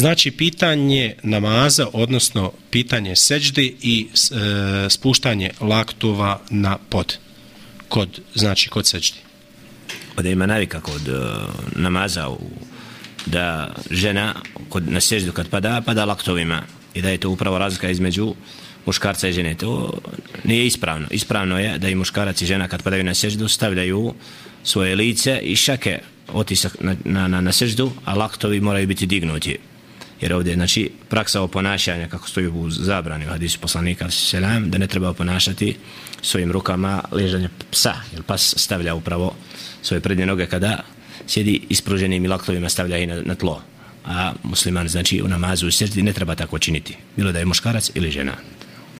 Znači, pitanje namaza, odnosno pitanje seđde i e, spuštanje laktova na pod. Kod, znači, kod seđde. Kada ima navika kod e, namaza u, da žena kod, na seždu kad pada, pada laktovima i da je to upravo razlika između muškarca i žene. To nije ispravno. Ispravno je da i muškarac i žena kad padaju na seždu stavljaju svoje lice i šake otisak na, na, na, na seždu, a laktovi moraju biti dignuti. Jer ovdje, znači, praksa oponašanja, kako stoji u zabrani u hadisu poslanika, selam, da ne treba oponašati svojim rukama ležanje psa, jer pas stavlja upravo svoje prednje noge kada sjedi ispruženim i laktovima stavlja i na, na tlo. A musliman, znači, u namazu u seždi ne treba tako činiti, bilo da je muškarac ili žena.